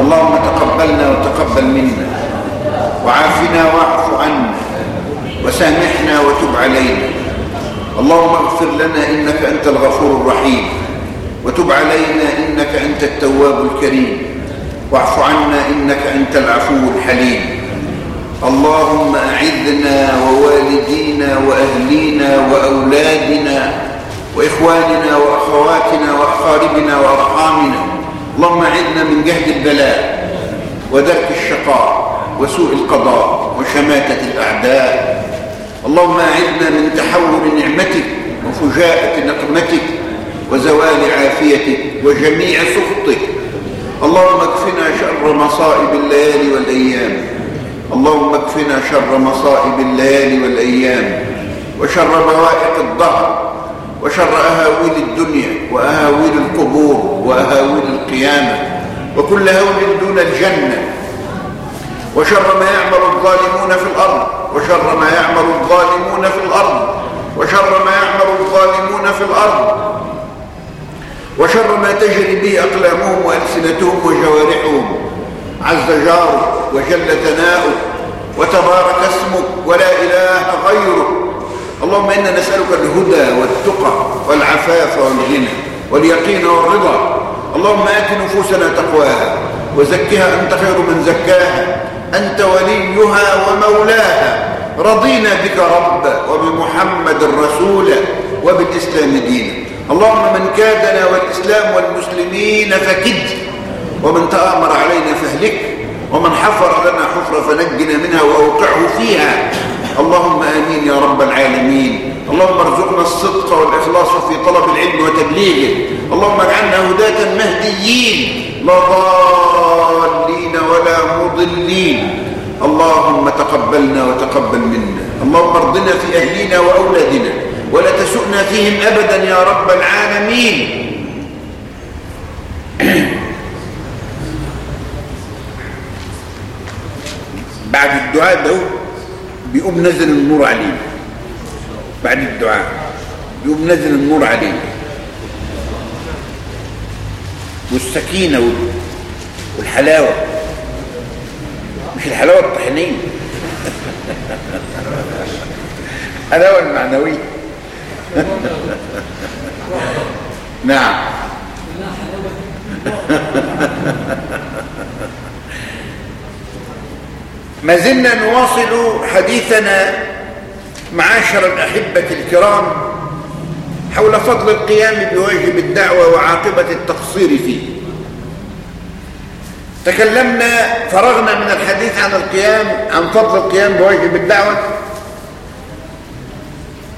اللهم تقبلنا وتقبل منا. وعافنا واعف عنا. وسامحنا وتب علينا. اللهم اغفر لنا إنك أنت الغفور الرحيم. وتب علينا إنك أنت التواب الكريم. واعف عنا إنك أنت العفو الحليم. اللهم أعذنا ووالدينا وأهلينا وأولادنا وإخواننا وأخواتنا وأقاربنا وأرحامنا. اللهم أعذنا من جهد البلاء ودرك الشقاء وسوء القضاء وشماتة الأعداء. اللهم أعذنا من تحول نعمتك وفجاءة نقمتك وزوال عافيتك وجميع سخطك. اللهم اكفنا شر مصائب الليالي والأيام. اللهم اكفنا شر مصائب الليالي والأيام وشر بوائق الظهر وشر أهاويل الدنيا وأهاويل القبور وأهاويل القيامة وكل هول دون الجنة. وشر ما يعمل الظالمون في الأرض وشر ما يعمل الظالمون في الأرض وشر ما يعمل الظالمون في الأرض. وشر ما تجري به أقلامهم وألسنتهم وجوارحهم. عز جارك وجل ثناؤك وتبارك اسمك ولا إله غيرك اللهم إنا نسألك الهدى والتقى والعفاف والغنى واليقين والرضا. اللهم آت نفوسنا تقواها وزكها أنت خير من زكاها. أنت وليها ومولاها. رضينا بك ربا وبمحمد رسولا وبالإسلام دينا. اللهم من كادنا والإسلام والمسلمين فكد. ومن تآمر علينا فاهلك. ومن حفر لنا حفرة فنجنا منها وأوقعه فيها. اللهم آمين يا رب العالمين. اللهم ارزقنا الصدق والإخلاص في طلب العلم وتبليغه. اللهم اجعلنا هداة مهديين. لا ضالين ولا مضلين. اللهم تقبلنا وتقبل منا. اللهم ارضنا في أهلنا وأولادنا. ولا تسؤنا فيهم أبدا يا رب العالمين. بعد الدعاء ده بيقوم نزل النور علينا بعد الدعاء. بيقوم نزل النور علينا والسكينة والحلاوة. مش الحلاوة الطحينية. الحلاوة المعنوية نعم. ما زلنا نواصل حديثنا معاشر الأحبة الكرام حول فضل القيام بواجب الدعوة وعاقبة التقصير فيه. تكلمنا فرغنا من الحديث عن القيام عن فضل القيام بواجب الدعوة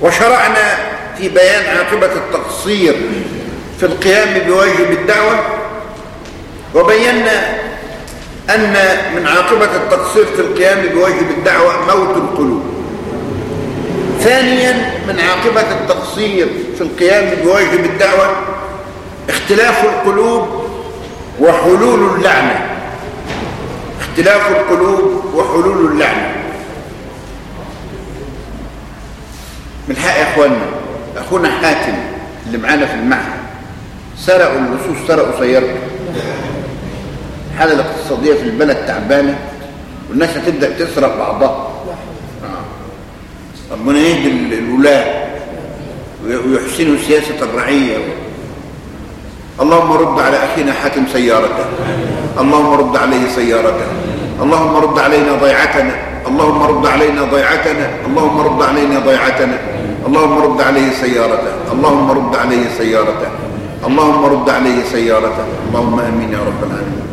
وشرعنا في بيان عاقبة التقصير في القيام بواجب الدعوة وبينا أن من عاقبة التقصير في القيام بواجب الدعوة موت القلوب. ثانيا من عاقبة التقصير في القيام بواجب الدعوة اختلاف القلوب وحلول اللعنة. اختلاف القلوب وحلول اللعنة. من حق يا اخوانا أخونا حاتم اللي معانا في المعهد سرقوا اللصوص سرقوا سيارته. الحالة الاقتصادية في البلد تعبانة والناس هتبدأ تسرق بعضها. ربنا يهدي الولاة ويحسنوا سياسة الرعية. اللهم رد على أخينا حاتم سيارته. اللهم رد عليه سيارته. اللهم رد علينا ضيعتنا. اللهم رد علينا ضيعتنا. اللهم رد علينا ضيعتنا. اللهم رد عليه سيارته. اللهم رد عليه سيارته. اللهم رد عليه سيارته. اللهم آمين يا رب العالمين.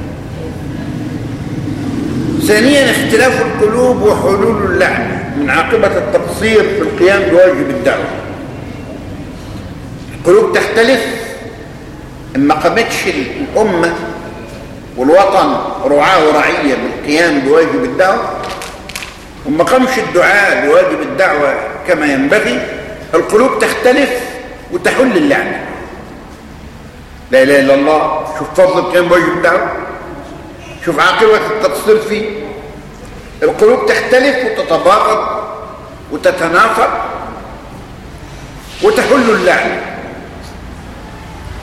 ثانيا اختلاف القلوب وحلول اللعنه من عاقبة التقصير في القيام بواجب الدعوة. القلوب تختلف إن ما قامتش الأمة والوطن رعاة ورعية بالقيام بواجب الدعوة وما قامش الدعاء بواجب الدعوة كما ينبغي القلوب تختلف وتحل اللعنه لا إله إلا الله شوف فضل القيام بواجب الدعوة. شوف عاقبه التقصير فيه. القلوب تختلف وتتباغض وتتنافر وتحل اللعنه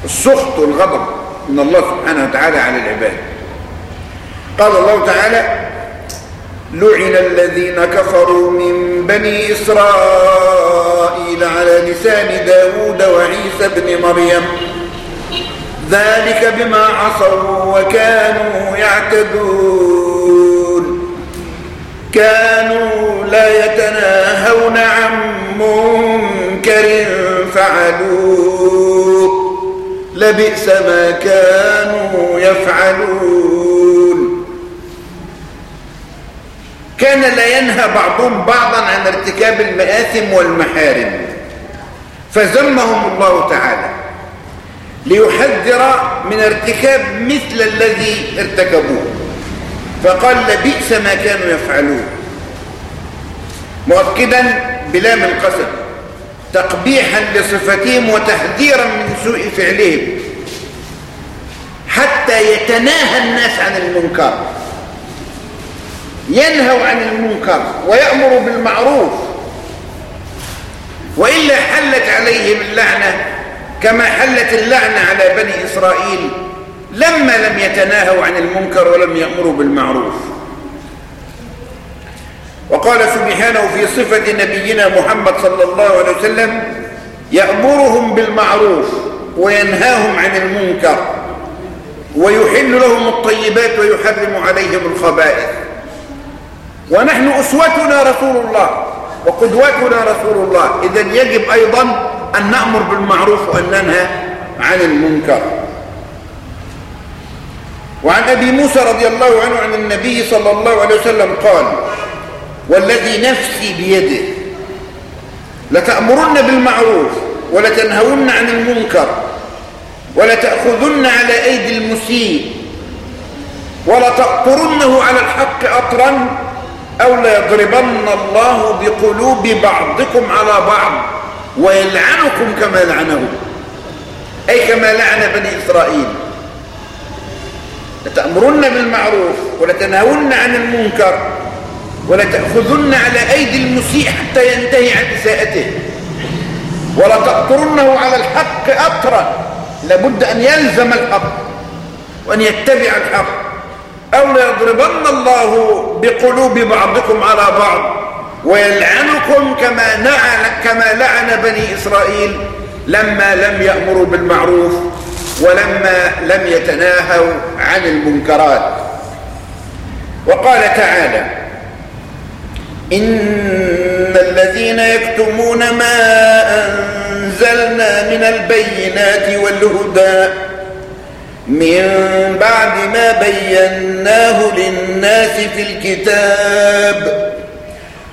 السخط والغضب من الله سبحانه وتعالى على العباد. قال الله تعالى لعن الذين كفروا من بني إسرائيل على لسان داود وعيسى بن مريم. ذلك بما عصوا وكانوا يعتدون. كانوا لا يتناهون عن منكر فعلوه. لبئس ما كانوا يفعلون. كان لا ينهى بعضهم بعضا عن ارتكاب المآثم والمحارم. فذمهم الله تعالى. ليحذر من ارتكاب مثل الذي ارتكبوه. فقال لبئس ما كانوا يفعلون. مؤكدا بلام القسم تقبيحا لصفتهم وتحذيرا من سوء فعلهم حتى يتناهى الناس عن المنكر ينهوا عن المنكر ويأمروا بالمعروف وإلا حلت عليهم اللعنة كما حلت اللعنة على بني إسرائيل لما لم يتناهوا عن المنكر ولم يأمروا بالمعروف. وقال سبحانه في صفة نبينا محمد صلى الله عليه وسلم يأمرهم بالمعروف وينهاهم عن المنكر ويحل لهم الطيبات ويحرم عليهم الخبائث. ونحن أسوتنا رسول الله وقدوتنا رسول الله. إذا يجب أيضا أن نأمر بالمعروف وأن ننهى عن المنكر. وعن أبي موسى رضي الله عنه عن النبي صلى الله عليه وسلم قال والذي نفسي بيده لتأمرن بالمعروف ولتنهون عن المنكر ولتأخذن على أيدي المسيء ولتقطرنه على الحق أطرا أو ليضربن الله بقلوب بعضكم على بعض. ويلعنكم كما لعنهم أي كما لعن بني إسرائيل. لتأمرن بالمعروف ولتنهون عن المنكر ولتأخذن على أيدي المسيء حتى ينتهي عن إساءته. ولتقطرنه على الحق أطرا. لابد أن يلزم الحق وأن يتبع الحق. أو ليضربن الله بقلوب بعضكم على بعض. ويلعنكم كما لعن كما لعن بني إسرائيل لما لم يأمروا بالمعروف ولما لم يتناهوا عن المنكرات. وقال تعالى إن الذين يكتمون ما أنزلنا من البينات والهدى من بعد ما بيناه للناس في الكتاب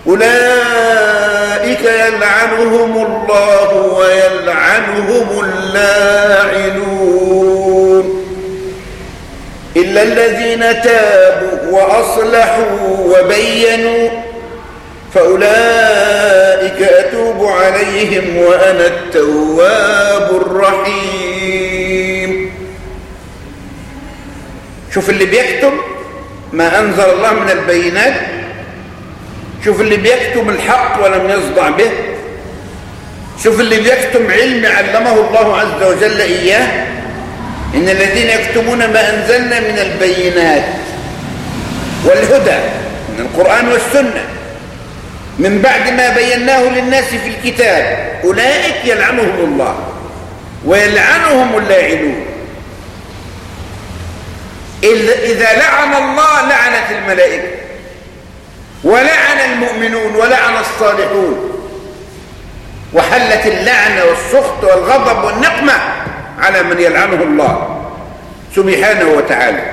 أولئك يلعنهم الله ويلعنهم اللاعنون إلا الذين تابوا وأصلحوا وبينوا فأولئك أتوب عليهم وأنا التواب الرحيم. شوف اللي بيكتم ما أنزل الله من البينات شوف اللي بيكتم الحق ولم يصدع به. شوف اللي بيكتم علم علمه الله عز وجل إياه. إن الذين يكتمون ما أنزلنا من البينات والهدى من القرآن والسنة من بعد ما بيناه للناس في الكتاب أولئك يلعنهم الله ويلعنهم اللاعنون. إذا لعن الله لعنت الملائكة. ولعن المؤمنون ولعن الصالحون. وحلت اللعنة والسخط والغضب والنقمة على من يلعنه الله سبحانه وتعالى.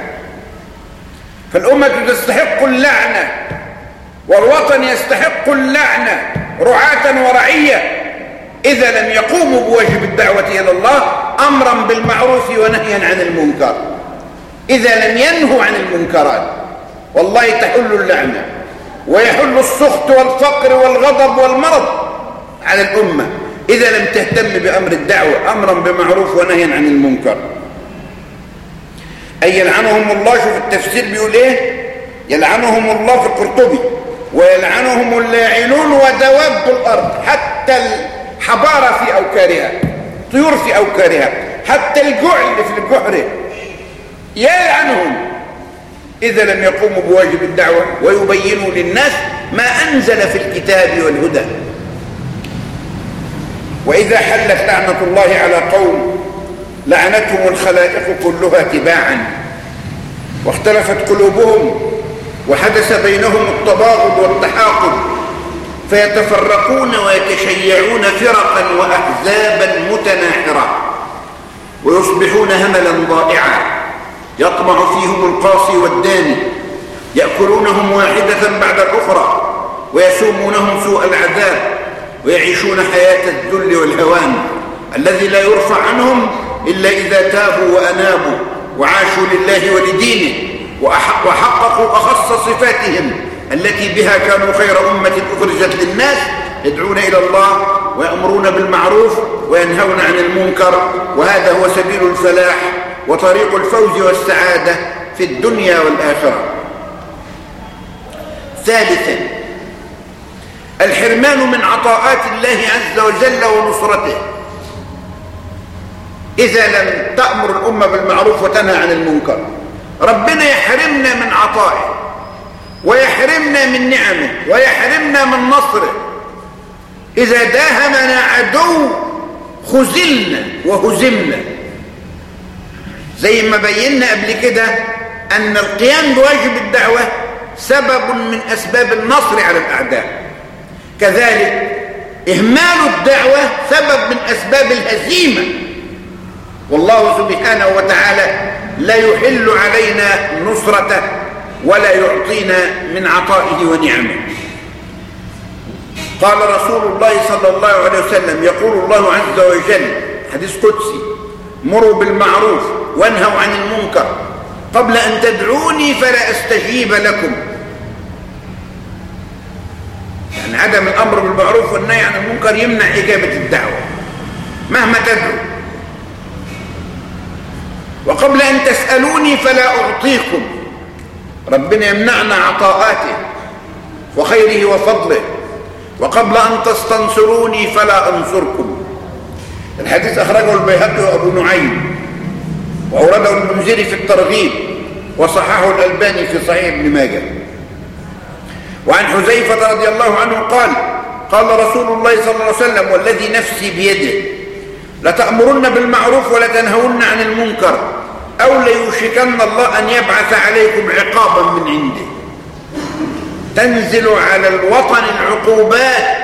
فالأمة تستحق اللعنة والوطن يستحق اللعنة رعاة ورعية. إذا لم يقوموا بواجب الدعوة إلى الله أمرا بالمعروف ونهيا عن المنكر. إذا لم ينهوا عن المنكرات والله تحل اللعنة ويحل السخط والفقر والغضب والمرض على الأمة. إذا لم تهتم بأمر الدعوة أمرا بمعروف ونهيا عن المنكر. أي يلعنهم الله شوف التفسير بيقول إيه؟ يلعنهم الله في القرطبي. ويلعنهم اللاعنون ودواب الأرض. حتى الحبارة في أوكارها طيور في أوكارها حتى الجعل في الجحر يلعنهم. إذا لم يقوموا بواجب الدعوة ويبينوا للناس ما أنزل في الكتاب والهدى. وإذا حلت لعنة الله على قوم لعنتهم الخلائق كلها تباعا. واختلفت قلوبهم وحدث بينهم التباغض والتحاقد فيتفرقون ويتشيعون فرقا وأحزابا متناحرة. ويصبحون هملا ضائعا. يطمع فيهم القاصي والداني يأكلونهم واحدة بعد الأخرى ويسومونهم سوء العذاب ويعيشون حياة الذل والهوان الذي لا يرفع عنهم إلا إذا تابوا وأنابوا وعاشوا لله ولدينه وحققوا أخص صفاتهم التي بها كانوا خير أمة أخرجت للناس يدعون إلى الله ويأمرون بالمعروف وينهون عن المنكر وهذا هو سبيل الفلاح وطريق الفوز والسعادة في الدنيا والآخرة. ثالثا الحرمان من عطاءات الله عز وجل ونصرته. إذا لم تأمر الأمة بالمعروف وتنهى عن المنكر ربنا يحرمنا من عطائه ويحرمنا من نعمه ويحرمنا من نصره. إذا داهمنا عدو خزلنا وهزمنا. زي ما بينا قبل كده أن القيام بواجب الدعوة سبب من أسباب النصر على الأعداء. كذلك إهمال الدعوة سبب من أسباب الهزيمة. والله سبحانه وتعالى لا يحل علينا نصرته ولا يعطينا من عطائه ونعمه. قال رسول الله صلى الله عليه وسلم يقول الله عز وجل حديث قدسي مروا بالمعروف وانهوا عن المنكر. قبل أن تدعوني فلا أستجيب لكم. يعني عدم الأمر بالمعروف والنهي عن المنكر يمنع إجابة الدعوة مهما تدعو. وقبل أن تسألوني فلا أعطيكم. ربنا يمنعنا عطاءاته وخيره وفضله. وقبل أن تستنصروني فلا أنصركم. الحديث أخرجه البيهقي وأبو نعيم وأورده المنذري في الترغيب وصححه الألباني في صحيح ابن ماجه. وعن حذيفة رضي الله عنه قال قال رسول الله صلى الله عليه وسلم والذي نفسي بيده لتأمرن بالمعروف ولتنهون عن المنكر أو ليوشكن الله أن يبعث عليكم عقابا من عنده. تنزل على الوطن العقوبات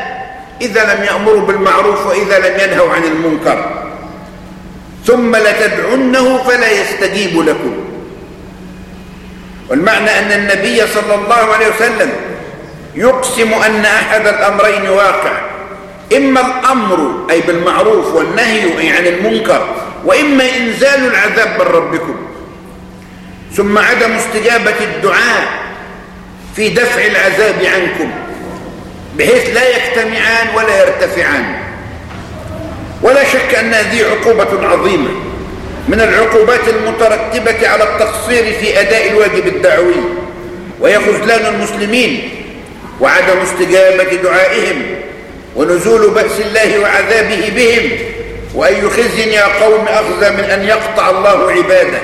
إذا لم يأمروا بالمعروف وإذا لم ينهوا عن المنكر. ثم لتدعنه فلا يستجيب لكم. والمعنى أن النبي صلى الله عليه وسلم يقسم أن أحد الأمرين واقع. إما الأمر أي بالمعروف والنهي عن المنكر وإما إنزال العذاب من ربكم. ثم عدم استجابة الدعاء في دفع العذاب عنكم. بحيث لا يجتمعان ولا يرتفعان. ولا شك أن هذه عقوبة عظيمة من العقوبات المترتبة على التقصير في أداء الواجب الدعوي. وهي خذلان المسلمين وعدم استجابة دعائهم ونزول بأس الله وعذابه بهم وأي خزي يا قوم أخذ من أن يقطع الله عباده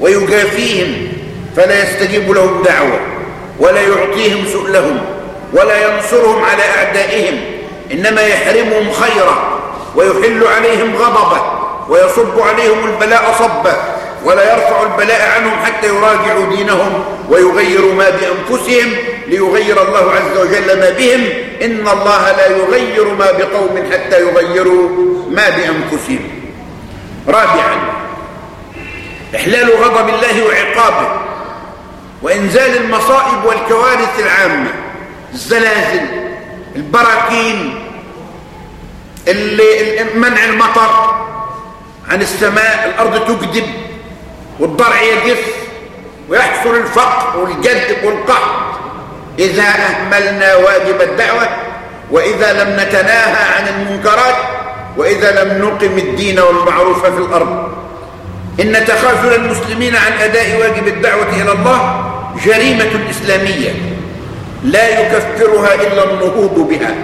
ويجافيهم فلا يستجيب لهم دعوة ولا يعطيهم سؤلهم. ولا ينصرهم على أعدائهم إنما يحرمهم خيرا ويحل عليهم غضبه ويصب عليهم البلاء صبا ولا يرفع البلاء عنهم حتى يراجعوا دينهم ويغيروا ما بأنفسهم ليغير الله عز وجل ما بهم. إن الله لا يغير ما بقوم حتى يغيروا ما بأنفسهم. رابعا إحلال غضب الله وعقابه وإنزال المصائب والكوارث العامة. الزلازل البراكين منع المطر عن السماء الأرض تكذب والضرع يجف ويحصل الفقر والجد والقحط. إذا أهملنا واجب الدعوة وإذا لم نتناهى عن المنكرات وإذا لم نقم الدين والمعروف في الأرض. إن تخاذل المسلمين عن أداء واجب الدعوة إلى الله جريمة إسلامية. لا يكفرها إلا النهوض بها.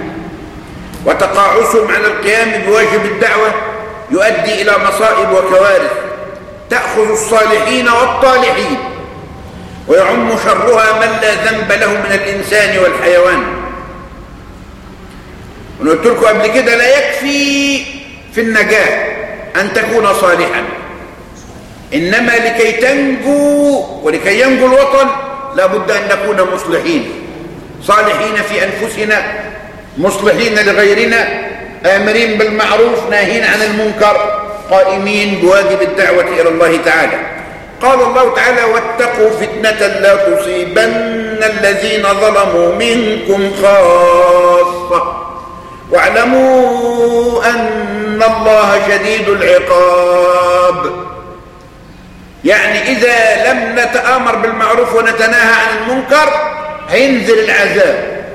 وتقاعسهم عن القيام بواجب الدعوة يؤدي إلى مصائب وكوارث. تأخذ الصالحين والطالحين. ويعم شرها من لا ذنب له من الإنسان والحيوان. قلت لكم قبل كده لا يكفي في النجاة أن تكون صالحا. إنما لكي تنجو ولكي ينجو الوطن لابد أن نكون مصلحين. صالحين في أنفسنا مصلحين لغيرنا آمرين بالمعروف ناهين عن المنكر قائمين بواجب الدعوة إلى الله تعالى. قال الله تعالى واتقوا فتنة لا تصيبن الذين ظلموا منكم خاصة. واعلموا أن الله شديد العقاب. يعني إذا لم نتآمر بالمعروف ونتناهى عن المنكر هينزل العذاب.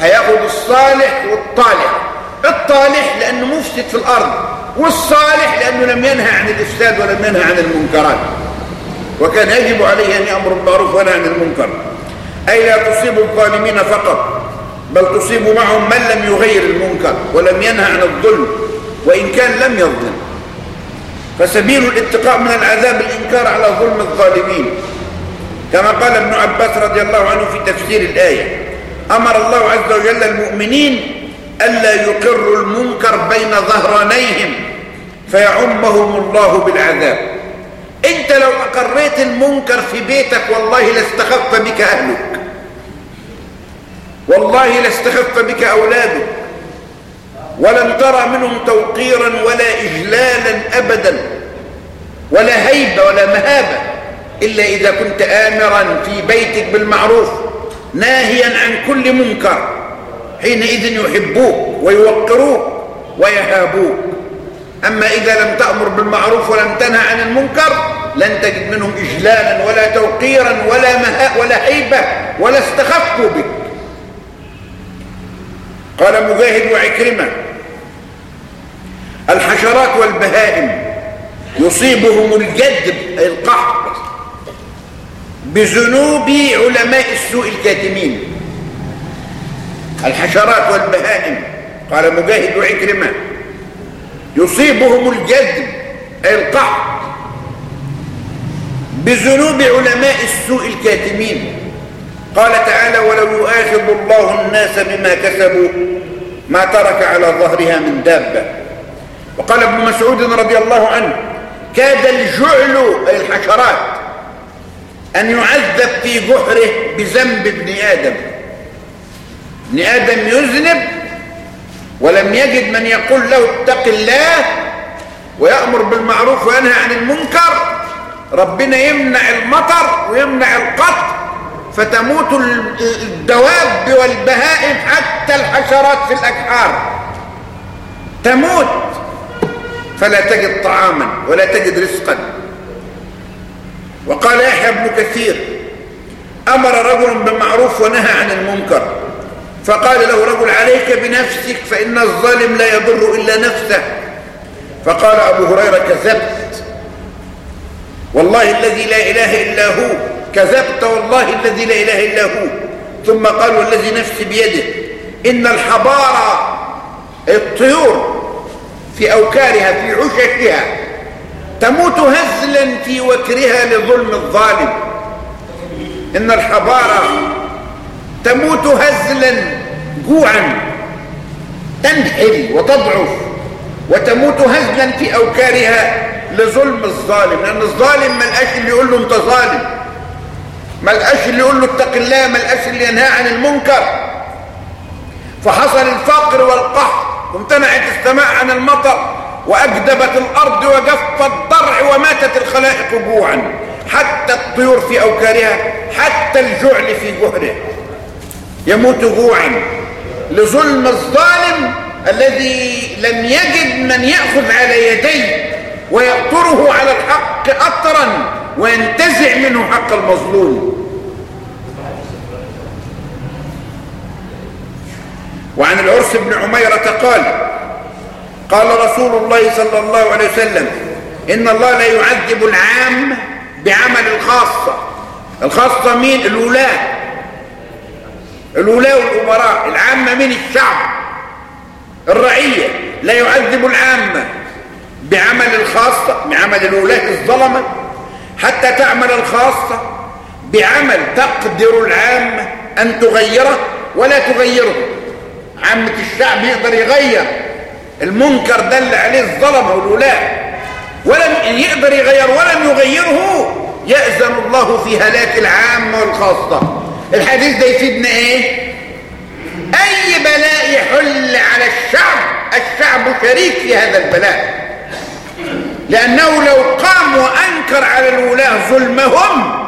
هياخد الصالح والطالح. الطالح لأنه مفسد في الأرض والصالح لأنه لم ينهى عن الإفساد ولم ينهى عن المنكرات. وكان يجب عليه أن يأمر بالمعروف ونهى عن المنكر. أي لا تصيب الظالمين فقط بل تصيب معهم من لم يغير المنكر ولم ينهى عن الظلم وإن كان لم يظلم. فسبيل الاتقاء من العذاب الإنكار على ظلم الظالمين. كما قال ابن عباس رضي الله عنه في تفسير الآية. أمر الله عز وجل المؤمنين ألا يقروا المنكر بين ظهرانيهم فيعمهم الله بالعذاب. أنت لو أقريت المنكر في بيتك والله لاستخف بك أهلك. والله لاستخف بك أولادك. ولن ترى منهم توقيرا ولا إجلالا أبدا. ولا هيبة ولا مهابة. إلا إذا كنت آمرا في بيتك بالمعروف ناهيا عن كل منكر حينئذ يحبوك ويوقروك ويهابوك. أما إذا لم تأمر بالمعروف ولم تنهى عن المنكر لن تجد منهم إجلالا ولا توقيرا ولا مهاء ولا هيبة ولا استخفوا بك. قال مجاهد وعكرمة الحشرات والبهائم يصيبهم الجدب أي القحط. بذنوب علماء السوء الكاتمين الحشرات والبهائم. قال مجاهد وعكرمة يصيبهم الجذب أي القحط. بذنوب علماء السوء الكاتمين قال تعالى ولو يؤاخذ الله الناس بما كسبوا ما ترك على ظهرها من دابة. وقال ابن مسعود رضي الله عنه كاد الجعل أي الحشرات أن يعذب في جحره بذنب ابن آدم. ابن آدم يذنب ولم يجد من يقول له اتق الله ويأمر بالمعروف وينهى عن المنكر. ربنا يمنع المطر ويمنع القطر فتموت الدواب والبهائم حتى الحشرات في الأكحار. تموت. فلا تجد طعاما ولا تجد رزقا. وقال يحيى بن كثير أمر رجل بالمعروف ونهى عن المنكر فقال له رجل عليك بنفسك فإن الظالم لا يضر إلا نفسه. فقال أبو هريرة كذبت. والله الذي لا إله إلا هو كذبت والله الذي لا إله إلا هو. ثم قال والذي نفسي بيده إن الحبارة الطيور في أوكارها في عششها. تموت هزلا في وكرها لظلم الظالم. إن الحبارة تموت هزلا جوعا تنحل وتضعف وتموت هزلا في أوكارها لظلم الظالم. لأن الظالم ما لقاش اللي يقول له أنت ظالم. ما لقاش اللي يقول له اتق الله ما لقاش اللي ينهى عن المنكر. فحصل الفقر والقحط وامتنعت السماء عن المطر. وأجدبت الأرض وجف الضرع وماتت الخلائق جوعا حتى الطيور في أوكارها حتى الجعل في جهره يموت جوعا لظلم الظالم الذي لم يجد من يأخذ على يديه ويقطره على الحق أطرا وينتزع منه حق المظلوم. وعن العرس بن عميرة قال قال رسول الله صلى الله عليه وسلم إن الله لا يعذب العام بعمل الخاصة. الخاصة مين؟ الولاة. الولاة والأمراء. العامة من الشعب. الرعية. لا يعذب العامة بعمل الخاصة بعمل الولاة الظلمة. حتى تعمل الخاصة بعمل تقدر العامة أن تغيره ولا تغيره. عامة الشعب يقدر يغير. المنكر دل عليه الظلمة والولاء. ولم يقدر يغير ولم يغيره يأذن الله في هلاك العامة والخاصة. الحديث ده يفيدنا إيه؟ أي بلاء يحل على الشعب الشعب شريك في هذا البلاء. لأنه لو قام وأنكر على الولاة ظلمهم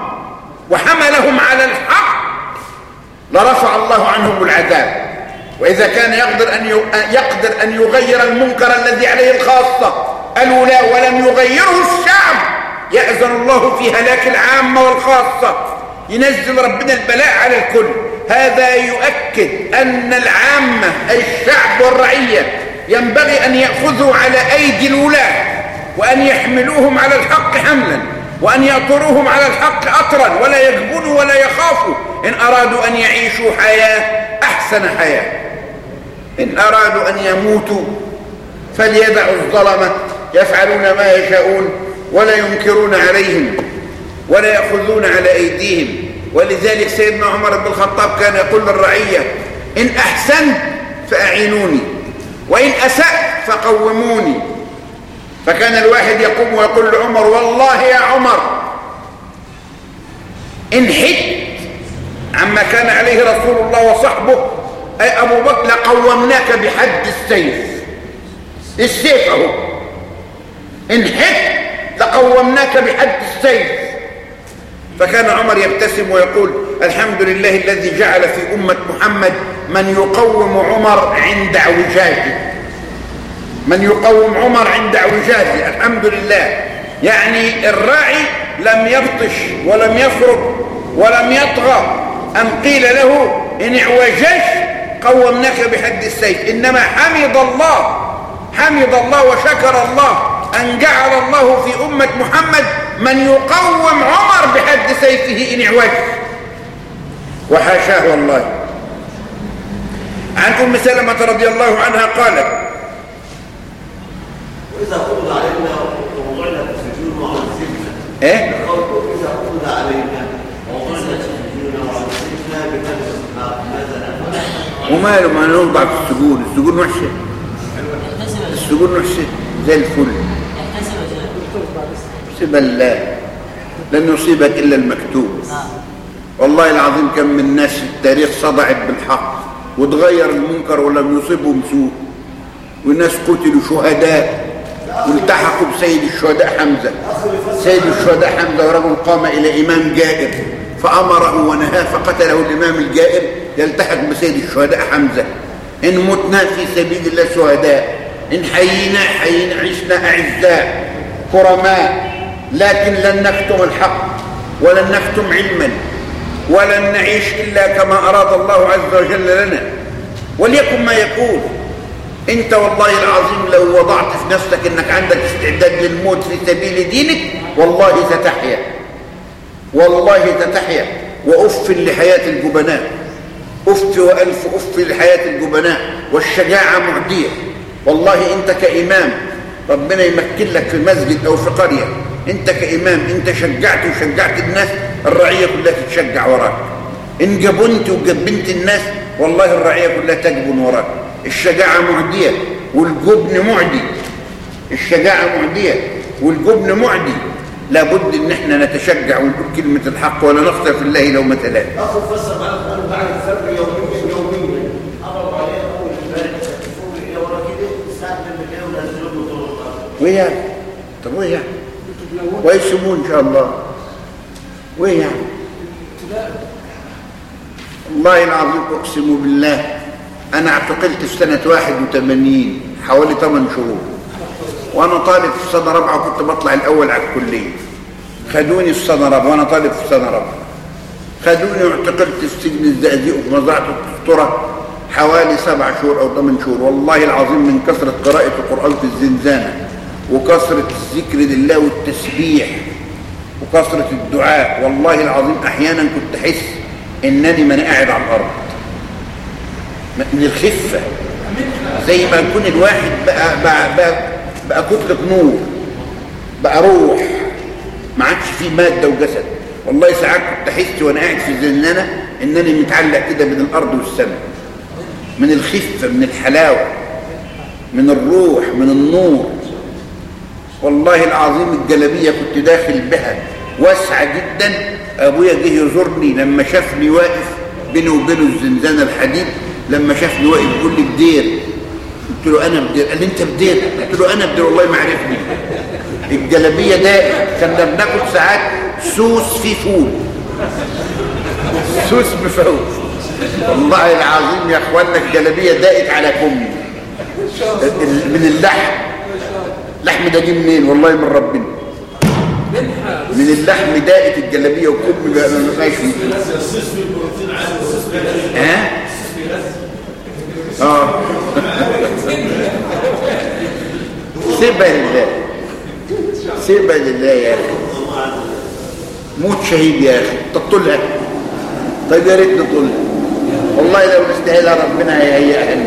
وحملهم على الحق لرفع الله عنهم العذاب. وإذا كان يقدر أن يقدر أن يغير المنكر الذي عليه الخاصة الولاة ولم يغيره الشعب. يأذن الله في هلاك العامة والخاصة. ينزل ربنا البلاء على الكل. هذا يؤكد أن العامة الشعب والرعية ينبغي أن يأخذوا على أيدي الولاة وأن يحملوهم على الحق حملا وأن يأطروهم على الحق أطرا ولا يجبنوا ولا يخافوا. إن أرادوا أن يعيشوا حياة أحسن حياة. إن أرادوا أن يموتوا فليدعوا الظلمة يفعلون ما يشاءون ولا ينكرون عليهم ولا يأخذون على أيديهم. ولذلك سيدنا عمر بن الخطاب كان يقول للرعية إن أحسنت فأعينوني وإن أسأت فقوموني. فكان الواحد يقوم ويقول لعمر والله يا عمر إن حدت عما كان عليه رسول الله وصحبه أي أبو بكر لقومناك بحد السيف. السيف أهو. إن لقومناك بحد السيف. فكان عمر يبتسم ويقول الحمد لله الذي جعل في أمة محمد من يقوم عمر عند اعوجاجه من يقوم عمر عند اعوجاجه الحمد لله. يعني الراعي لم يبطش ولم يفرق ولم يطغى. أن قيل له إن اعوجاش قومناك بحد السيف. إنما حمد الله حمد الله وشكر الله أن جعل الله في أمة محمد من يقوم عمر بحد سيفه إن اعوج وحاشاه والله عن أم سلمة رضي الله عنها قالت وإذا قبض علينا ووضعنا في السجون وعذبنا إيه؟ إذا قبض علينا ووضعنا في السجون وعذبنا بماذا ماذا نفعل؟ وماله ما نوضع في السجون. السجون وحشة. السجون وحشة زي الفل. سيب الله لن يصيبك إلا المكتوب. والله العظيم كم من ناس في التاريخ صدعت بالحق وتغير المنكر ولم يصيبهم سوء. وناس قتلوا شهداء والتحقوا بسيد الشهداء حمزة. سيد الشهداء حمزة ورجل قام إلى إمام جائر فأمره ونهاه فقتله الإمام الجائر. يلتحق بسيد الشهداء حمزة. إن متنا في سبيل الله شهداء. إن حيينا حيينا عشنا أعزاء كرماء. لكن لن نكتم الحق ولن نكتم علما ولن نعيش إلا كما أراد الله عز وجل لنا. وليكن ما يكون. أنت والله العظيم لو وضعت في نفسك إنك عندك استعداد للموت في سبيل دينك والله ستحيا. والله ستحيا. وأف لحياة الجبناء. أف وألف أف لحياة الجبناء والشجاعة معدية. والله أنت كإمام ربنا يمكن لك في مسجد أو في قرية. أنت كإمام أنت شجعت وشجعت الناس الرعية كلها تتشجع وراك. إن جبنت وجبنت الناس والله الرعية كلها تجبن وراك. الشجاعة معدية والجبن معدي. الشجاعة معدية والجبن معدي. لابد إن إحنا نتشجع ونقول كلمة الحق ولا نخسر في الله لو مثلا أخو فسر معنا أمر عليه أول البارد فتفوق إلى ورا كده ونزلوا له ويا يعني؟ طب ويا يعني؟ ويسمون إن شاء الله ويا يعني؟ والله العظيم أقسم بالله أنا اعتقلت في سنة 81 حوالي 8 شهور وأنا طالب في سنة رابعة وكنت بطلع الأول على الكلية خدوني في سنة رابعة وأنا طالب في سنة رابعة خدوني واعتقلت في سجن الزقازيق وفي مزرعة الدكتورة حوالي سبع شهور أو ثمان شهور. والله العظيم من كثرة قراءة القرآن في الزنزانة وكثرة الذكر لله والتسبيح وكثرة الدعاء والله العظيم أحيانا كنت أحس إنني من قاعد على الأرض. من الخفة. زي ما يكون الواحد بقى, بقى, بقى, بقى كتلة نور بقى روح ما عادش فيه مادة وجسد. والله ساعات كنت احس وأنا قاعد في الزنانه انني متعلق كده بين الأرض والسماء. من الخفة من الحلاوة من الروح من النور. والله العظيم الجلبيه كنت داخل بها واسعة جدا. أبويا جه يزورني لما شافني واقف بيني وبينه الزنزانة الحديد لما شافني واقف يقول لي بدير. قلت له أنا بدير. قال لي أنت بدير؟ قلت له أنا بدير. والله ما عرفني. الجلبيه دائما كنا بناكل ساعات سوس في فول سوس بفول والله العظيم يا اخوانا الجلبيه داقت على كمي. من اللحم. اللحم ده جه منين؟ والله من ربنا. من اللحم داقت الجلبيه وكمي بقى ما بقاش ها؟ آه. سيبها لله. سيبها لله يا أخي. موت شهيد يا أخي. تطلها طيب يا ريت نطلها والله لو نستاهلها ربنا هيهيئها لنا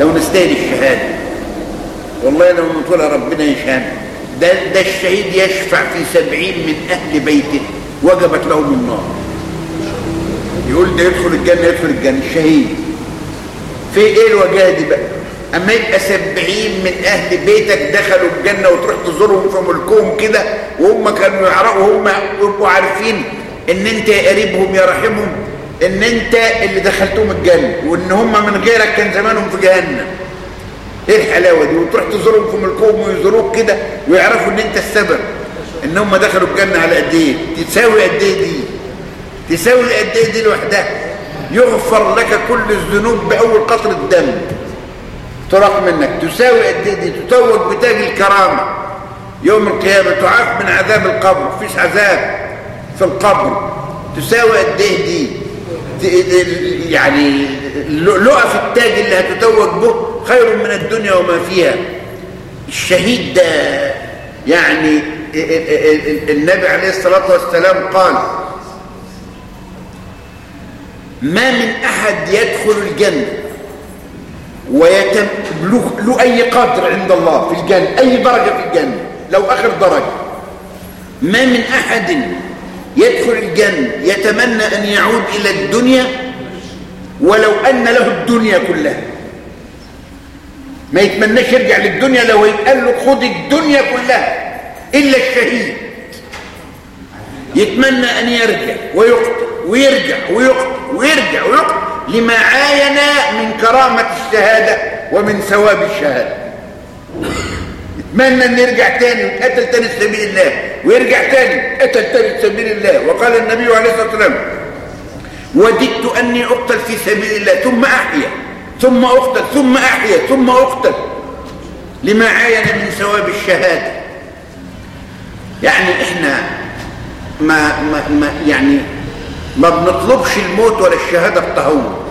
لو نستاهل الشهادة. والله لو نطولها ربنا يشهد ده ده الشهيد يشفع في سبعين من أهل بيته وجبت لهم النار يقول ده يدخل الجنة يدخل الجنة. الشهيد في إيه الوجاهة دي بقى؟ أما يبقى سبعين من أهل بيتك دخلوا الجنة وتروح تزورهم في ملكهم كده وهم كانوا يعرفوا هم يبقوا عارفين إن أنت يا قريبهم يا رحمهم إن أنت اللي دخلتهم الجنة وإن هم من غيرك كان زمانهم في جهنم. إيه الحلاوة دي؟ وتروح تزورهم في ملكهم ويزوروك كده ويعرفوا إن أنت السبب إن هم دخلوا الجنة على قد إيه؟ تساوي قد إيه دي؟ تساوي قد إيه دي لوحدها؟ يغفر لك كل الذنوب بأول قطره دم تراق منك. تساوي قد إيه؟ دي تتوج بتاج الكرامة. يوم القيامة تعاف من عذاب القبر. مفيش عذاب في القبر. تساوي قد إيه دي؟ يعني في التاج اللي هتتوج به خير من الدنيا وما فيها. الشهيد ده يعني النبي عليه الصلاة والسلام قال ما من أحد يدخل الجنة ويتم له, له أي قدر عند الله في الجنة أي درجة في الجنة لو اخر درجة. ما من أحد يدخل الجنة يتمنى أن يعود إلى الدنيا ولو أن له الدنيا كلها. ما يتمناش يرجع للدنيا لو يتقال له خد الدنيا كلها إلا الشهيد. يتمنى أن يرجع ويقتل ويرجع ويقتل ويرجع ويقتل. لما عاين من كرامة الشهادة ومن ثواب الشهادة. يتمنى أن يرجع تاني ويتقتل تاني سبيل الله ويرجع تاني قتل تاني سبيل الله. وقال النبي عليه الصلاة والسلام وددت أني أقتل في سبيل الله ثم أحيا ثم أقتل ثم أحيا ثم أقتل. لما عاين من ثواب الشهادة. يعني إحنا ما, ما, ما يعني ما بنطلبش الموت ولا الشهادة بتهور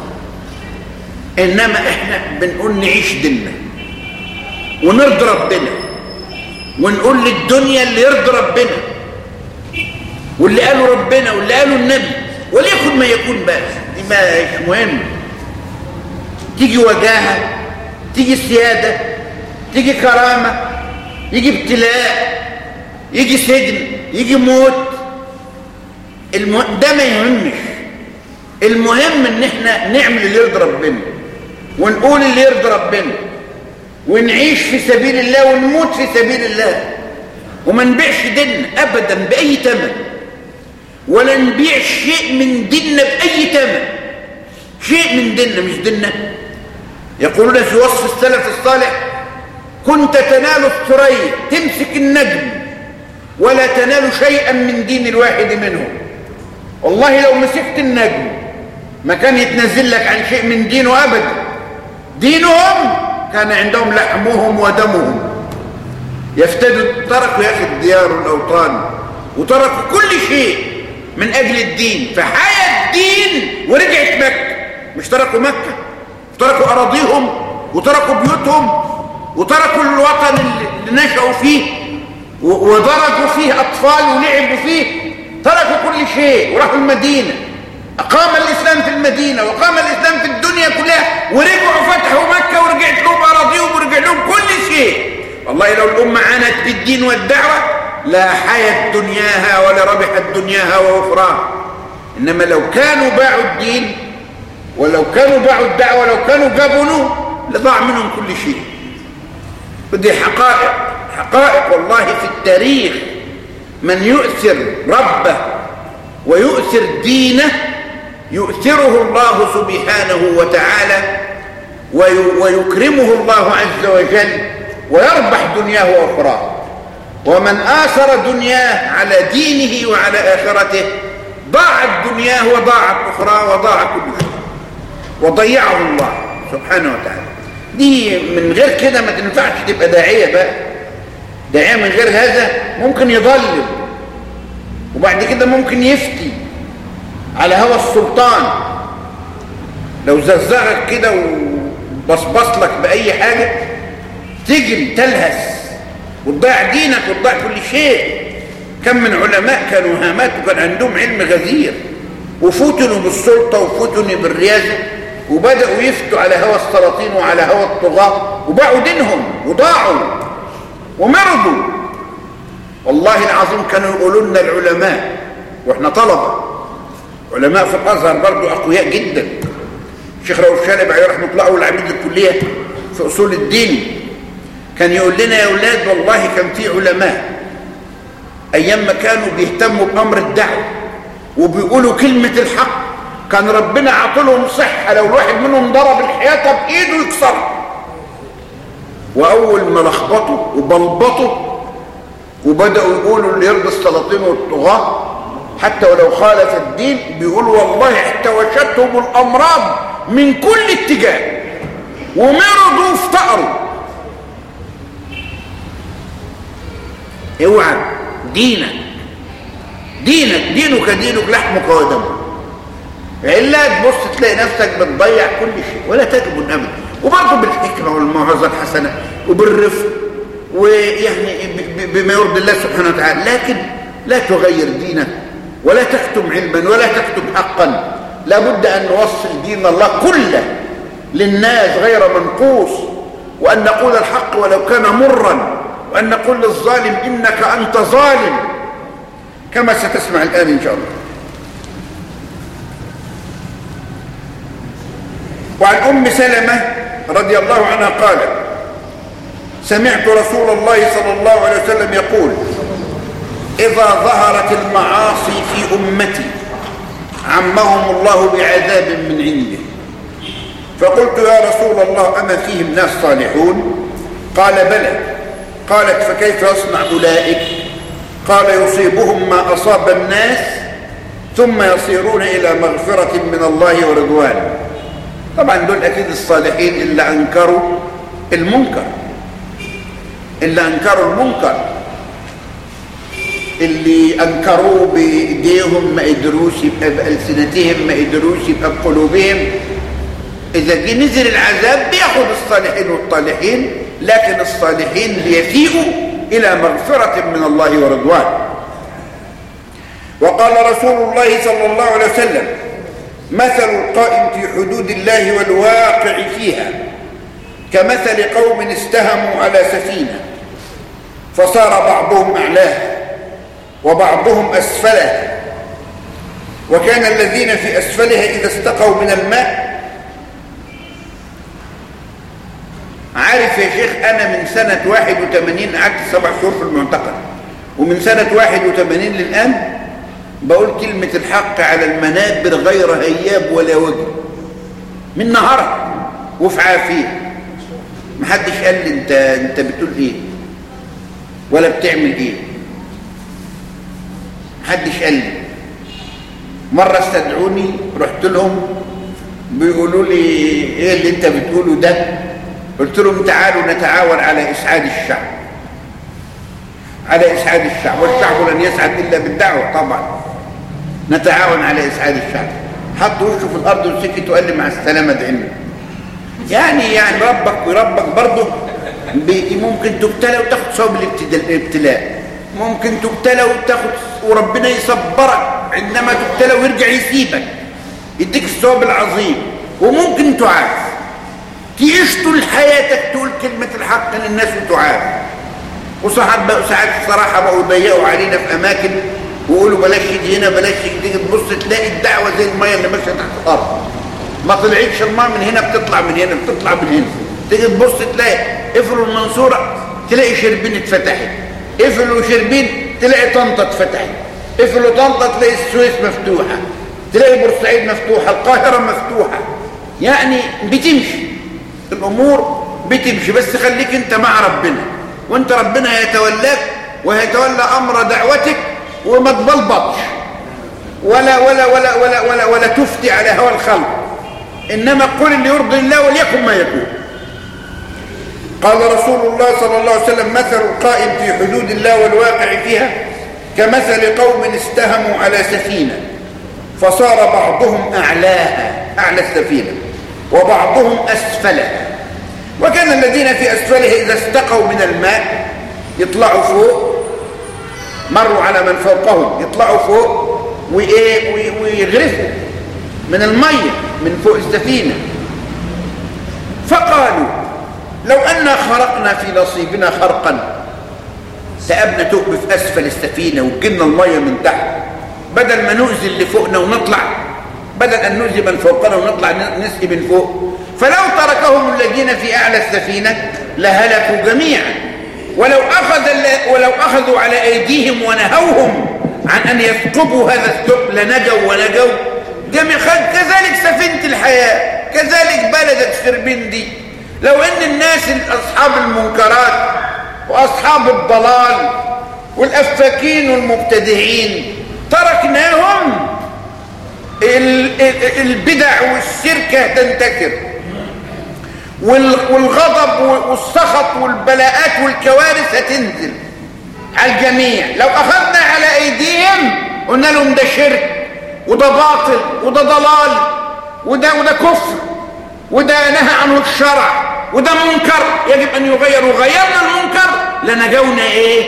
إنما إحنا بنقول نعيش ديننا ونرضي ربنا ونقول للدنيا اللي يرضي ربنا واللي قاله ربنا واللي قاله النبي وليكن ما يكون بس. دي مش مهم. تيجي وجاهة تيجي سيادة تيجي كرامة يجي ابتلاء يجي سجن يجي موت. الم... ده ما يهمش. المهم إن إحنا نعمل اللي يرضي ربنا. ونقول اللي يرضي ربنا ونعيش في سبيل الله ونموت في سبيل الله. وما نبيعش ديننا ابدا بأي ثمن ولا نبيع شيء من ديننا بأي ثمن شيء من ديننا مش ديننا. يقولون في وصف السلف الصالح كنت تنال الثريا تمسك النجم ولا تنال شيئا من دين الواحد منهم والله لو مسكت النجم ما كان يتنزل لك عن شيء من دينه ابدا. دينهم كان عندهم لحمهم ودمهم. يفتدوا تركوا يا أخي الديار والأوطان وتركوا كل شيء من أجل الدين. فحيا الدين ورجعت مكة. مش تركوا مكة تركوا أراضيهم وتركوا بيوتهم وتركوا الوطن اللي نشأوا فيه ودرجوا فيه أطفال ولعبوا فيه. تركوا كل شيء وراحوا المدينة. أقام الإسلام في المدينة وقام الإسلام في الدنيا كلها ورجعوا فتحوا مكة ورجعت لهم أراضيهم ورجع لهم كل شيء. والله لو الأمة عانت بالدين والدعوة لا حيت دنياها ولا ربحت دنياها وأخراها إنما لو كانوا باعوا الدين ولو كانوا باعوا الدعوة لو كانوا جابوا لضاع منهم كل شيء. ودي حقائق حقائق والله في التاريخ. من يؤثر ربه ويؤثر دينه يؤثره الله سبحانه وتعالى ويكرمه الله عز وجل ويربح دنياه وأخراه. ومن آثر دنياه على دينه وعلى آخرته ضاعت دنياه وضاعت أخرى وضاع كل شيء. وضيعه الله سبحانه وتعالى. دي من غير كده ما تنفعش تبقى داعية بقى. داعية من غير هذا ممكن يضلل. وبعد كده ممكن يفتي. على هوى السلطان. لو زغزغك كده وبصبص لك بأي حاجة تجري تلهس وتضيع دينك وتضيع كل شيء. كم من علماء كانوا هامات وكان عندهم علم غزير وفتنوا بالسلطة وفتنوا بالرياسة وبدأوا يفتوا على هوى السلاطين وعلى هوى الطغاة وباعوا دينهم وضاعوا ومرضوا. والله العظيم كانوا يقولوا لنا العلماء وإحنا طلبة علماء في الأزهر برضو أقوياء جدا. الشيخ رؤوف شالب عليه رحمة الله والعميد الكلية في أصول الدين كان يقول لنا يا أولاد والله كان في علماء أيام ما كانوا بيهتموا بأمر الدعوة وبيقولوا كلمة الحق كان ربنا عطلهم صحة لو الواحد منهم ضرب الحياطة بإيده يكسرها وأول ما لخبطوا وبلبطوا وبدأوا يقولوا اللي يرضي السلاطين والطغاة حتى ولو خالف الدين بيقولوا والله احتوشتهم الأمراض من كل اتجاه ومرضوا وافتقروا. اوعى دينك دينك دينك دينك لحمك ودمك إلا تبص تلاقي نفسك بتضيع كل شيء ولا تجب أبدا وبرضه بالحكمة والموعظة الحسنة وبالرفق ويعني بما يرضي الله سبحانه وتعالى. لكن لا تغير دينك. ولا تكتم علما ولا تكتم حقا. لابد أن نوصل دين الله كله للناس غير منقوص وأن نقول الحق ولو كان مرا وأن نقول للظالم إنك أنت ظالم. كما ستسمع الآن إن شاء الله. وعن أم سلمة رضي الله عنها قالت سمعت رسول الله صلى الله عليه وسلم يقول إذا ظهرت المعاصي في أمتي عمهم الله بعذاب من عنده. فقلت يا رسول الله أما فيهم ناس صالحون؟ قال بلى. قالت فكيف يصنع أولئك؟ قال يصيبهم ما أصاب الناس ثم يصيرون إلى مغفرة من الله ورضوان. طبعا دول أكيد الصالحين اللي أنكروا المنكر. اللي أنكروا المنكر. اللي أنكروه بإيديهم ما قدروش يبقى بألسنتهم ما قدروش يبقى بقلوبهم. جه نزل العذاب بياخد الصالحين والطالحين لكن الصالحين ليفيئوا إلى مغفرة من الله ورضوان. وقال رسول الله صلى الله عليه وسلم مثل القائم في حدود الله والواقع فيها كمثل قوم استهموا على سفينة فصار بعضهم أعلاها وبعضهم أسفلها وكان الذين في أسفلها إذا استقوا من الماء. عارف يا شيخ أنا من سنة 81 قعدت سبع شهور في المعتقل ومن سنة 81 للآن بقول كلمة الحق على المنابر غير هياب ولا وجه. من نهارها وفي عافية محدش قال لي انت, انت بتقول إيه؟ ولا بتعمل إيه؟ محدش قال لي. مرة استدعوني رحت لهم بيقولوا لي إيه اللي أنت بتقوله ده؟ قلت لهم تعالوا نتعاون على إسعاد الشعب. على إسعاد الشعب والشعب لن يسعد إلا بالدعوة طبعا. نتعاون على إسعاد الشعب. حط وشه في الأرض وسكت وقال لي مع السلامة دعنا يعني يعني ربك وربك برضه. ممكن تبتلى وتاخد ثواب الابتلاء. ممكن تبتلى وتاخد وربنا يصبرك. عندما تبتلى ويرجع يسيبك. يديك الثواب العظيم. وممكن تعاف. تعيش طول حياتك تقول كلمة الحق للناس وتعاف. بقى ساعات الصراحه بقوا يضيقوا علينا في أماكن ويقولوا بلاش تيجي هنا بلاش تيجي تبص تلاقي الدعوة زي المية اللي ماشية تحت الأرض. ما طلعتش الماء من هنا بتطلع من هنا بتطلع من هنا. تيجي تبص تلاقي قفلوا المنصورة تلاقي شربين اتفتحت. قفلوا شربين تلاقي طنطا اتفتحت. قفلوا طنطا تلاقي السويس مفتوحة. تلاقي بورسعيد مفتوحة القاهرة مفتوحة. يعني بتمشي. الأمور بتمشي بس خليك أنت مع ربنا. وأنت ربنا هيتولاك وهيتولى أمر دعوتك وما تبلبطش. ولا ولا ولا ولا ولا ولا تفتي على هوى الخلق. إنما قل اللي يرضي الله وليكن ما يكون. قال رسول الله صلى الله عليه وسلم مثل القائم في حدود الله والواقع فيها كمثل قوم استهموا على سفينة فصار بعضهم أعلاها أعلى السفينة وبعضهم أسفلها. وكان الذين في اسفلها إذا استقوا من الماء يطلعوا فوق مروا على من فوقهم يطلعوا فوق ويغرفوا من المية من فوق السفينة. فقالوا لو أنا خرقنا في نصيبنا خرقا سأبنا تقب في أسفل السفينة وجينا المية من تحت. بدل ما نؤذي اللي فوقنا ونطلع بدل أن نؤذي من فوقنا ونطلع نسقي من فوق. فلو تركهم الذين في أعلى السفينة لهلكوا جميعا. ولو أخذ ولو أخذوا على أيديهم ونهوهم عن أن يثقبوا هذا الثقب لنجوا ونجوا جميع كذلك سفينة الحياة كذلك بلدة شربين دي لو إن الناس اصحاب المنكرات وأصحاب الضلال والأفاكين والمبتدعين تركناهم البدع والشركة تنتكر. والغضب والسخط والبلاءات والكوارث هتنزل على الجميع. لو أخذنا على أيديهم قلنا لهم ده شرك وده باطل وده ضلال وده وده كفر وده نهى عنه الشرع. وده منكر. يجب أن يغير وغيرنا المنكر. لنجونا إيه؟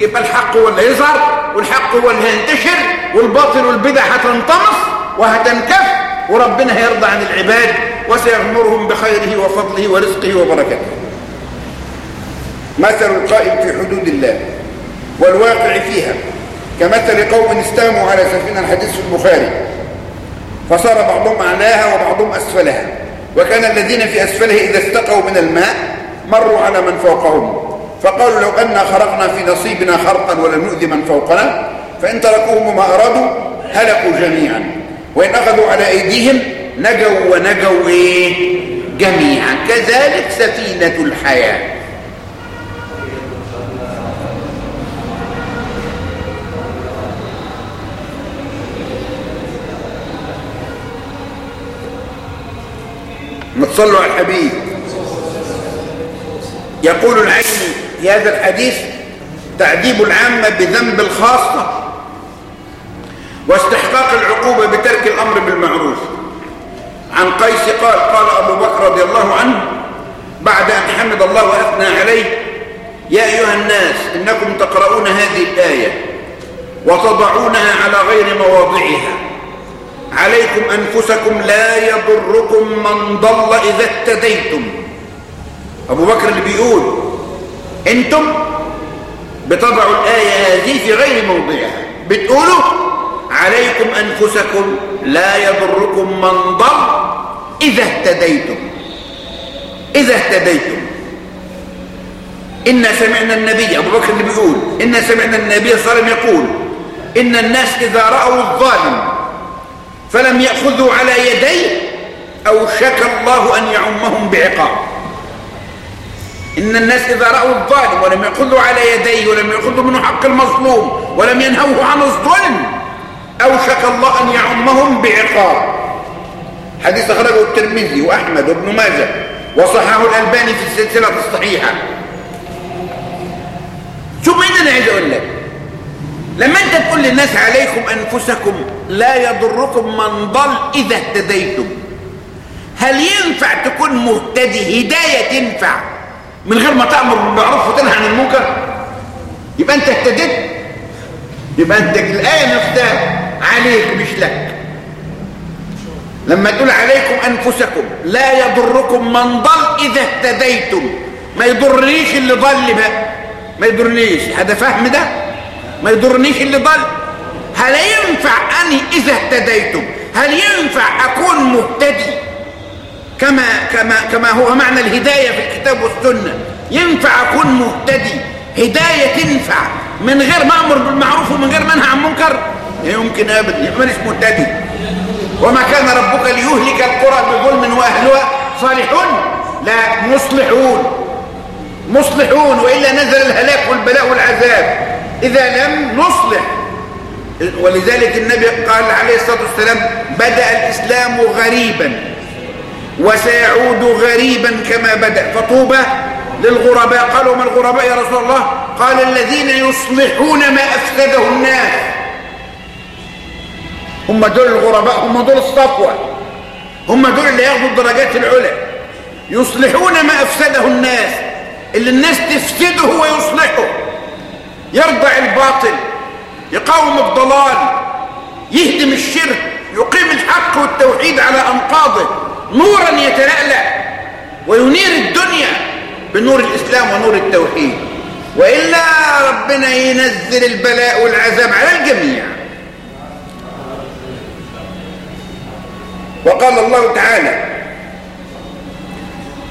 يبقى الحق هو اللي يظهر والحق هو اللي هينتشر والباطل والبدع هتنطمس وهتنكف وربنا هيرضى عن العباد وسيغمرهم بخيره وفضله ورزقه وبركاته. مثل القائم في حدود الله والواقع فيها كمثل قوم استاموا على سفينة الحديث البخاري فصار بعضهم أعلاها وبعضهم أسفلها. وكان الذين في أسفله إذا استقوا من الماء مروا على من فوقهم. فقالوا لو أنا خرقنا في نصيبنا خرقا ولم نؤذي من فوقنا فإن تركوهم ما أرادوا هلكوا جميعا. وإن أخذوا على أيديهم نجوا ونجوا إيه؟ جميعا. كذلك سفينة الحياة. صلوا على الحبيب. يقول العيني في هذا الحديث تعذيب العامة بذنب الخاصة واستحقاق العقوبة بترك الأمر بالمعروف. عن قيس قال قال أبو بكر رضي الله عنه بعد أن حمد الله وأثنى عليه يا أيها الناس إنكم تقرؤون هذه الآية وتضعونها على غير مواضعها. عليكم أنفسكم لا يضركم من ضل إذا اهتديتم. أبو بكر اللي بيقول أنتم بتضعوا الآية هذه في غير موضعها. بتقولوا عليكم أنفسكم لا يضركم من ضل إذا اهتديتم. إذا اهتديتم. إنا سمعنا النبي أبو بكر اللي بيقول إنا سمعنا النبي صلى الله عليه وسلم يقول إن الناس إذا رأوا الظالم فلم يأخذوا على يديه أو شك الله أن يعمهم بعقاب. إن الناس إذا رأوا الظالم ولم يأخذوا على يديه ولم يأخذوا منه حق المظلوم ولم ينهوه عن الظلم أو شك الله أن يعمهم بعقاب. حديث أخرجه الترمذي وأحمد وابن ماجه وصححه الألباني في السلسلة الصحيحة. شوف مين أنا عايز أقول لك؟ لما انت تقول للناس عليكم انفسكم لا يضركم من ضل اذا اهتديتم. هل ينفع تكون مهتدي؟ هداية تنفع. من غير ما تأمر بالمعروف وتنهى عن المنكر. يبقى انت اهتديت. يبقى انت الآية نفسها عليك مش لك. لما تقول عليكم أنفسكم لا يضركم من ضل إذا اهتديتم. ما يضرنيش اللي ضل بقى. ما يضرنيش. هذا فهم ده؟ ما يضرنيش اللي ضل. هل ينفع أني إذا اهتديتم هل ينفع أكون مهتدي كما, كما, كما هو معنى الهداية في الكتاب والسنة. ينفع أكون مهتدي هداية تنفع. من غير ما أمر بالمعروف ومن غير منهى عن منكر؟ يمكن أبدا. يبقى مش مهتدي وما كان ربك ليهلك القرى بظلم وأهلها. صالحون؟ لا مصلحون. مصلحون. وإلا نزل الهلاك والبلاء والعذاب. إذا لم نصلح. ولذلك النبي قال عليه الصلاة والسلام بدأ الإسلام غريبا وسيعود غريبا كما بدأ. فطوبى للغرباء قالوا ما الغرباء يا رسول الله؟ قال الذين يصلحون ما أفسده الناس. هم دول الغرباء هم دول الصفوة هم دول اللي ياخذوا الدرجات العلى يصلحون ما أفسده الناس. اللي الناس تفسده هو يصلحه يرضع الباطل يقاوم الضلال يهدم الشرك يقيم الحق والتوحيد على أنقاضه نورا يتلألأ وينير الدنيا بنور الإسلام ونور التوحيد. وإلا ربنا ينزل البلاء والعذاب على الجميع. وقال الله تعالى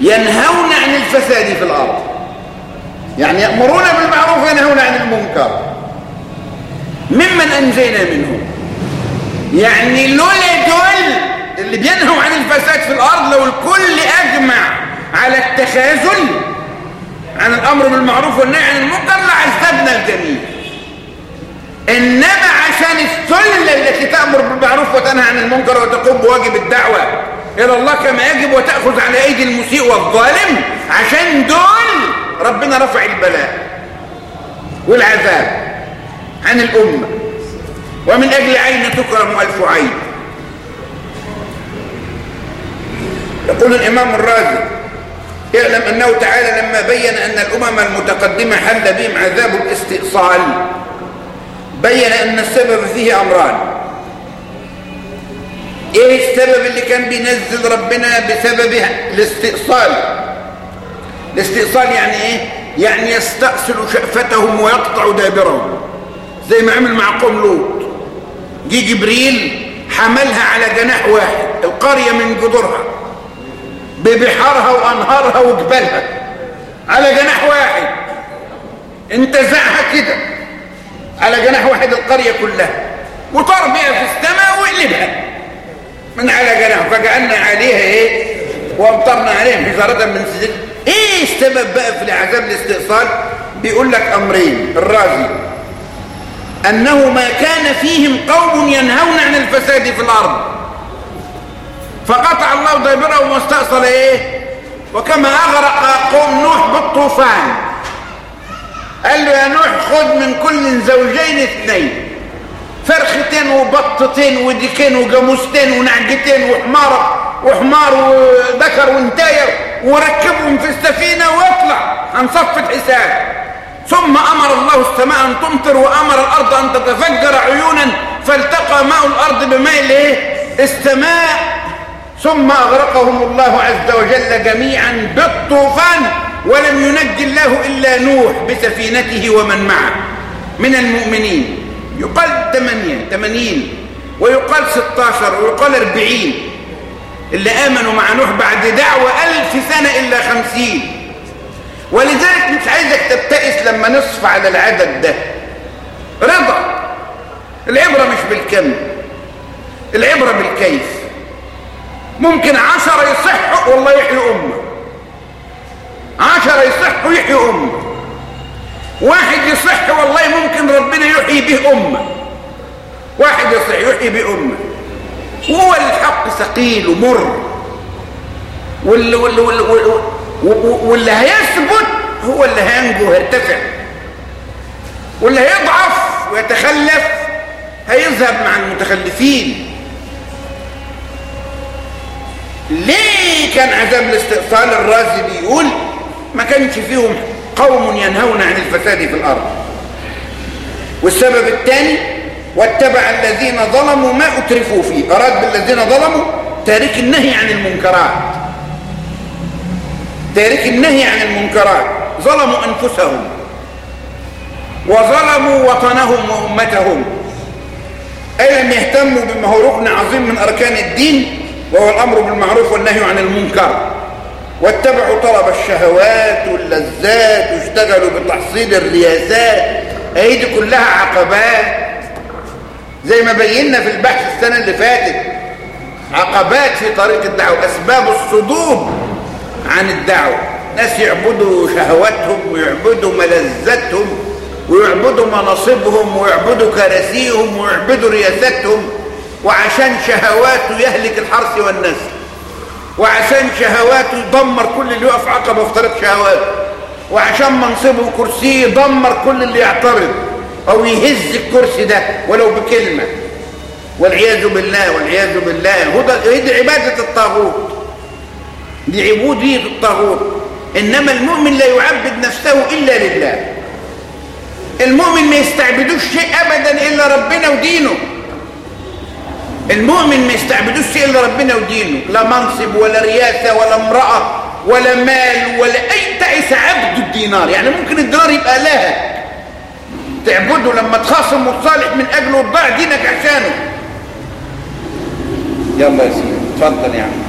ينهون عن الفساد في الأرض. يعني يأمرون بالمعروف وينهون عن المنكر. ممن أنجينا منهم. يعني لولا دول اللي بينهوا عن الفساد في الأرض لو الكل أجمع على التخاذل عن الأمر بالمعروف والنهي عن المنكر لعذبنا الجميع. إنما عشان السلة التي تأمر بالمعروف وتنهى عن المنكر وتقوم بواجب الدعوة. إلى الله كما يجب وتأخذ على أيدي المسيء والظالم عشان دول ربنا رفع البلاء والعذاب عن الأمة. ومن أجل عين تكرم ألف عين. يقول الإمام الرازي اعلم أنه تعالى لما بين أن الأمم المتقدمة حل بهم عذاب الاستئصال بين أن السبب فيه أمران إيه السبب اللي كان بينزل ربنا بسببه الاستئصال. الاستئصال يعني إيه؟ يعني يستأصل شأفتهم ويقطع دابرهم. زي ما عمل مع قوم لوط. جي جبريل حملها على جناح واحد القرية من جذورها ببحارها وأنهارها وجبالها على جناح واحد. انتزعها كده على جناح واحد القرية كلها. وطار بها في السماء وقلبها من على جناح فجعلنا عليها إيه؟ وامطرنا عليهم حجارة من سجن إيه السبب بقى في العذاب الاستئصال؟ بيقول لك أمرين. الرازي أنه ما كان فيهم قوم ينهون عن الفساد في الأرض. فقطع الله دابرهم واستأصل إيه؟ وكما أغرق قوم نوح بالطوفان. قال له يا نوح خذ من كل زوجين اثنين. فرختين وبطتين وديكين وجاموستين ونعجتين وحمار وحمار وذكر وانتاير وركبهم في السفينة واطلع هنصف الحساب. ثم أمر الله السماء أن تمطر وأمر الأرض أن تتفجر عيونا فالتقى ماء الأرض بماء الايه السماء. ثم أغرقهم الله عز وجل جميعا بالطوفان ولم ينجي الله إلا نوح بسفينته ومن معه. من المؤمنين. يقال 8 80 ويقال 16 ويقال 40 اللي آمنوا مع نوح بعد دعوة ألف سنة إلا خمسين. ولذلك مش عايزك تبتئس لما نصف على العدد ده. رضا. العبرة مش بالكم. العبرة بالكيف. ممكن عشرة يصحوا والله يحيوا أمة. عشرة يصحوا يحيوا أمة. واحد يصح والله ممكن ربنا يحيي به أمة. واحد يصح يحيي به أمة. وهو الحق ثقيل ومر. واللي, واللي, واللي, واللي, هيثبت هو اللي هينجو ويرتفع واللي هيضعف ويتخلف هيذهب مع المتخلفين. ليه كان عذاب الاستئصال الرازي بيقول ما كانش فيهم قوم ينهون عن الفساد في الأرض. والسبب الثاني واتبع الذين ظلموا ما أترفوا فيه. أراد بالذين ظلموا؟ تارك النهي عن المنكرات. تارك النهي عن المنكرات. ظلموا أنفسهم. وظلموا وطنهم وأمتهم. أي لم يهتموا بما هو ركن عظيم من أركان الدين وهو الأمر بالمعروف والنهي عن المنكر. واتبعوا طلب الشهوات واللذات واشتغلوا بتحصيل الرياسات. اهي دي كلها عقبات. زي ما بينا في البحث السنة اللي فاتت عقبات في طريق الدعوة أسباب الصدود عن الدعوة. ناس يعبدوا شهواتهم ويعبدوا ملذاتهم ويعبدوا مناصبهم ويعبدوا كراسيهم ويعبدوا رياستهم وعشان شهواته يهلك الحرث والنسل. وعشان شهواته يدمر كل اللي يقف عقبه في طريق شهواته وعشان منصبه وكرسيه يدمر كل اللي يعترض أو يهز الكرسي ده ولو بكلمة. والعياذ بالله والعياذ بالله. هي دي عبادة الطاغوت. دي عبودية الطاغوت. إنما المؤمن لا يعبد نفسه إلا لله. المؤمن ما يستعبدوش شيء ابدا إلا ربنا ودينه. المؤمن ما يستعبدوش إلا ربنا ودينه. لا منصب ولا رياسة ولا امرأة ولا مال ولا أي تعس عبد الدينار. يعني ممكن الدينار يبقى لها. تعبده لما تخاصم وتصالح من أجله وتضيع دينك عشانه. يلا يا سيدي اتفضل يا عم.